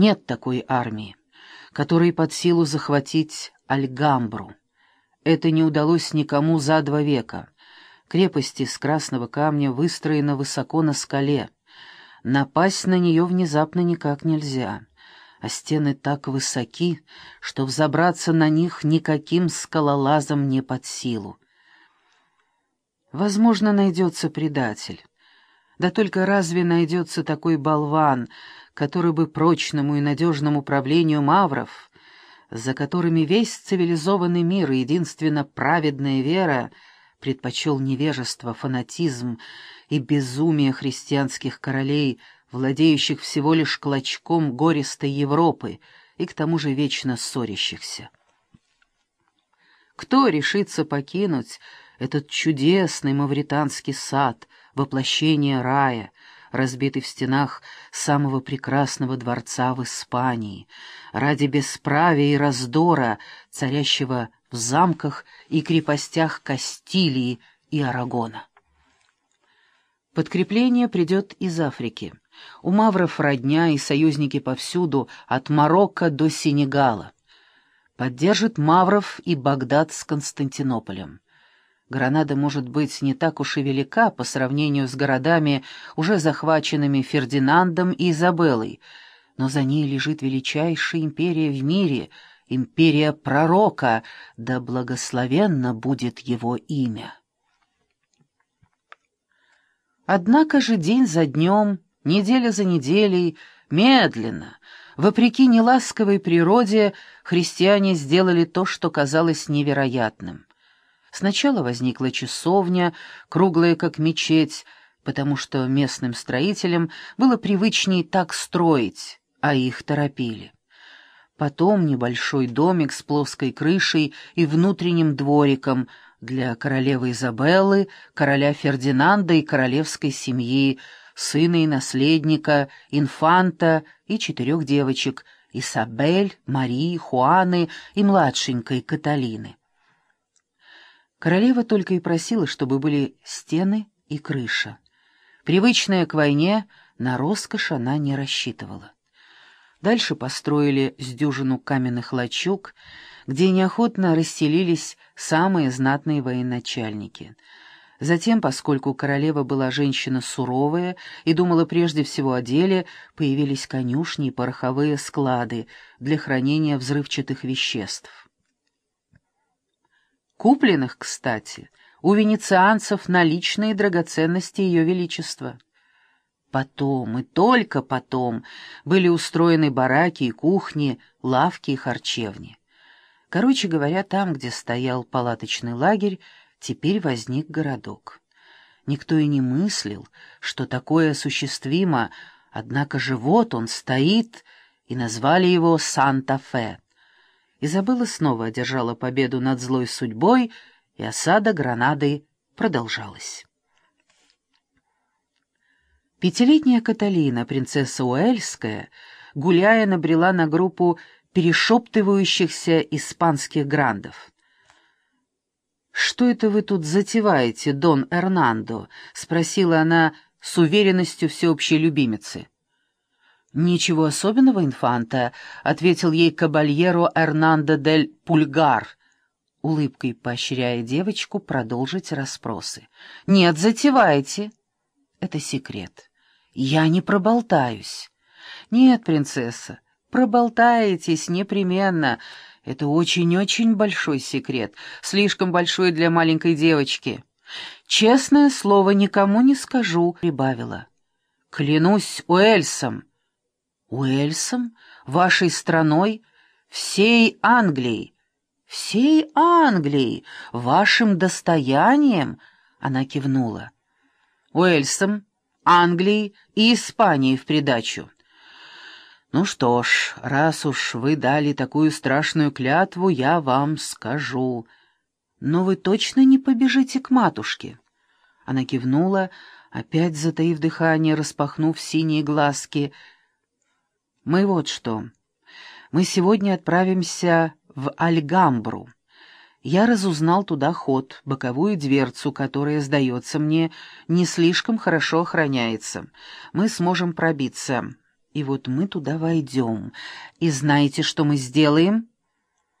Нет такой армии, которой под силу захватить Альгамбру. Это не удалось никому за два века. Крепость из красного камня выстроена высоко на скале. Напасть на нее внезапно никак нельзя, а стены так высоки, что взобраться на них никаким скалолазом не под силу. Возможно, найдется предатель. Да только разве найдется такой болван, который бы прочному и надежному правлению мавров, за которыми весь цивилизованный мир и единственно праведная вера предпочел невежество, фанатизм и безумие христианских королей, владеющих всего лишь клочком гористой Европы и к тому же вечно ссорящихся. Кто решится покинуть этот чудесный мавританский сад, воплощение рая, разбитый в стенах самого прекрасного дворца в Испании, ради бесправия и раздора, царящего в замках и крепостях Кастилии и Арагона. Подкрепление придет из Африки. У мавров родня и союзники повсюду, от Марокко до Сенегала. Поддержит мавров и Багдад с Константинополем. Гранада может быть не так уж и велика по сравнению с городами, уже захваченными Фердинандом и Изабеллой, но за ней лежит величайшая империя в мире, империя пророка, да благословенно будет его имя. Однако же день за днем, неделя за неделей, медленно, вопреки неласковой природе, христиане сделали то, что казалось невероятным. Сначала возникла часовня, круглая как мечеть, потому что местным строителям было привычнее так строить, а их торопили. Потом небольшой домик с плоской крышей и внутренним двориком для королевы Изабеллы, короля Фердинанда и королевской семьи, сына и наследника, инфанта и четырех девочек — Исабель, Марии, Хуаны и младшенькой Каталины. Королева только и просила, чтобы были стены и крыша. Привычная к войне, на роскошь она не рассчитывала. Дальше построили с дюжину каменных лачуг, где неохотно расселились самые знатные военачальники. Затем, поскольку королева была женщина суровая и думала прежде всего о деле, появились конюшни и пороховые склады для хранения взрывчатых веществ купленных, кстати, у венецианцев наличные драгоценности Ее Величества. Потом и только потом были устроены бараки и кухни, лавки и харчевни. Короче говоря, там, где стоял палаточный лагерь, теперь возник городок. Никто и не мыслил, что такое осуществимо, однако же вот он стоит, и назвали его Санта-Фе. Изабелла снова одержала победу над злой судьбой, и осада Гранады продолжалась. Пятилетняя Каталина, принцесса Уэльская, гуляя, набрела на группу перешептывающихся испанских грандов. «Что это вы тут затеваете, Дон Эрнандо?» — спросила она с уверенностью всеобщей любимицы. «Ничего особенного, инфанта», — ответил ей кабальеро Эрнандо дель Пульгар, улыбкой поощряя девочку продолжить расспросы. «Нет, затевайте». «Это секрет. Я не проболтаюсь». «Нет, принцесса, проболтаетесь непременно. Это очень-очень большой секрет, слишком большой для маленькой девочки». «Честное слово, никому не скажу», — прибавила. «Клянусь Уэльсом». Уэльсом, вашей страной, всей Англией, всей Англией, вашим достоянием, она кивнула. Уэльсом, Англией и Испанией в придачу. Ну что ж, раз уж вы дали такую страшную клятву, я вам скажу. Но вы точно не побежите к матушке? Она кивнула, опять затаив дыхание, распахнув синие глазки — мы вот что. Мы сегодня отправимся в Альгамбру. Я разузнал туда ход, боковую дверцу, которая, сдается мне, не слишком хорошо охраняется. Мы сможем пробиться. И вот мы туда войдем. И знаете, что мы сделаем?»